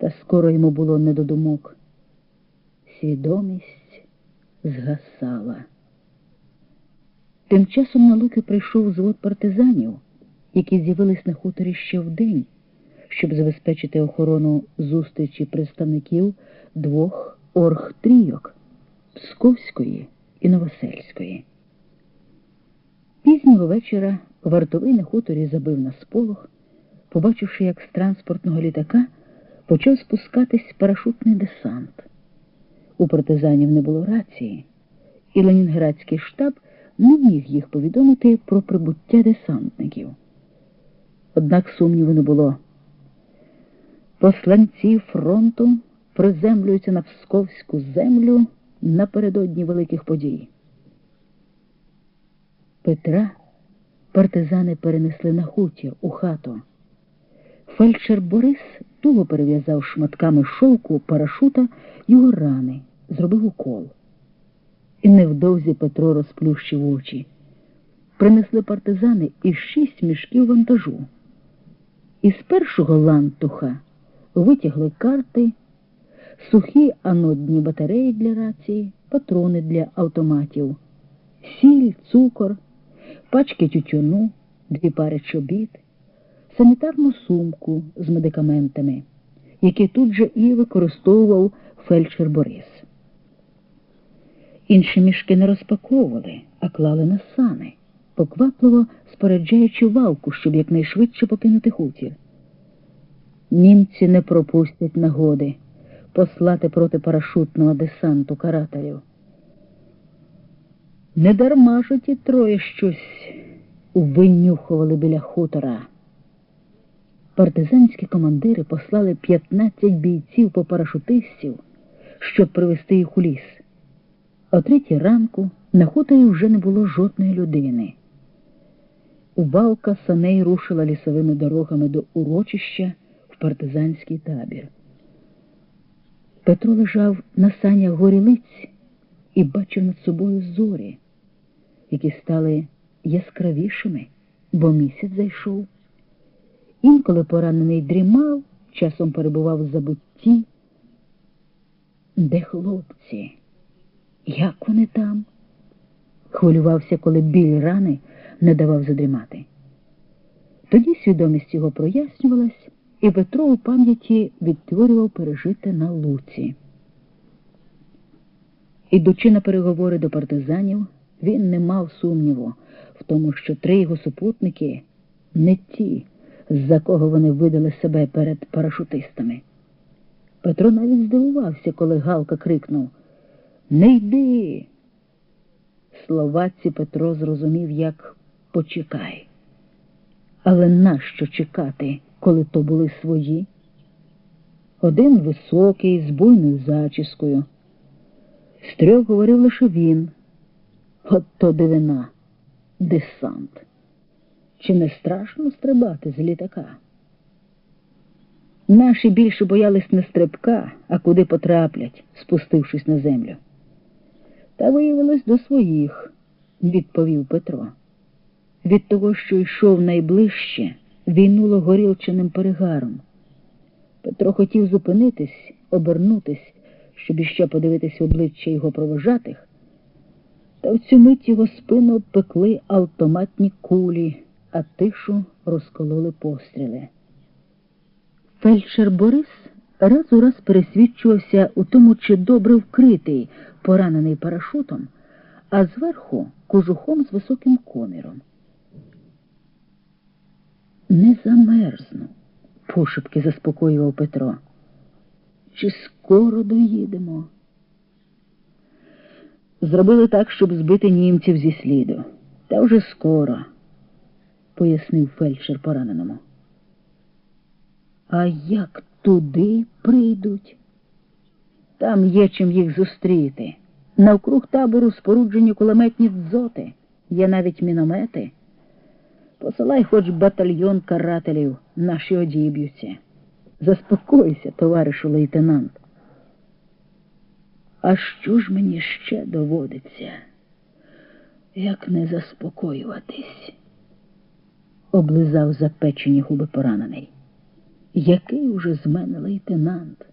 та скоро йому було не до думок. Свідомість згасала. Тим часом на луки прийшов звод партизанів, які з'явились на хуторі ще вдень, щоб забезпечити охорону зустрічі представників двох оргтрійок Псковської і Новосельської. Пізнього вечора вартовий на хуторі забив на сполох, побачивши, як з транспортного літака почав спускатись парашутний десант. У партизанів не було рації, і Ленінградський штаб не міг їх повідомити про прибуття десантників. Однак сумніву не було. Посланці фронту приземлюються на Псковську землю напередодні великих подій. Петра партизани перенесли на хутір у хату. Фельдшер Борис туго перев'язав шматками шовку парашута його рани, зробив укол. І невдовзі Петро розплющив очі. Принесли партизани і шість мішків вантажу. Із першого лантуха витягли карти, сухі анодні батареї для рації, патрони для автоматів, сіль, цукор, пачки тютюну, дві пари чобіт, санітарну сумку з медикаментами, які тут же і використовував фельдшер Борис. Інші мішки не розпаковували, а клали на сани, поквапливо споряджаючи валку, щоб якнайшвидше покинути хутір. Німці не пропустять нагоди послати проти парашутного десанту карателів. Недарма ж ті троє щось винюхували біля хутора. Партизанські командири послали 15 бійців по парашутистів, щоб привезти їх у ліс. О третій ранку на хуторі вже не було жодної людини. Убавка саней рушила лісовими дорогами до урочища в партизанський табір. Петро лежав на санях горілиць і бачив над собою зорі, які стали яскравішими, бо місяць зайшов. Інколи поранений дрімав, часом перебував в забутті. Де хлопці? Як вони там? Хвилювався, коли біль рани не давав задрімати. Тоді свідомість його прояснювалась, і Петро у пам'яті відтворював пережите на луці. Ідучи на переговори до партизанів, він не мав сумніву в тому, що три його супутники не ті, з-за кого вони видали себе перед парашутистами. Петро навіть здивувався, коли Галка крикнув Не йди. Словаці Петро зрозумів, як почекай. Але нащо чекати, коли то були свої? Один високий, з буйною зачіскою. З трьох говорив лише він. От то дивина, десант. Чи не страшно стрибати з літака? Наші більше боялись не стрибка, а куди потраплять, спустившись на землю. Та виявилось до своїх, відповів Петро. Від того, що йшов найближче, війнуло горілчаним перегаром. Петро хотів зупинитись, обернутись, щоб іще подивитись обличчя його провожатих, та в цю мить його спину обпекли автоматні кулі, а тишу розкололи постріли. Фельдшер Борис раз у раз пересвідчувався у тому, чи добре вкритий, поранений парашутом, а зверху кожухом з високим коміром. Не замерзну, пошепки заспокоював Петро. Чи скоро доїдемо? Зробили так, щоб збити німців зі сліду. Та вже скоро, пояснив фельдшер пораненому. А як туди прийдуть? Там є чим їх зустріти. Навкруг табору споруджені кулеметні дзоти, є навіть міномети. Посилай хоч батальйон карателів, наші одіб'ються. Заспокойся, товаришу лейтенант. А що ж мені ще доводиться, як не заспокоюватись? Облизав запечені губи поранений. який уже з мене лейтенант?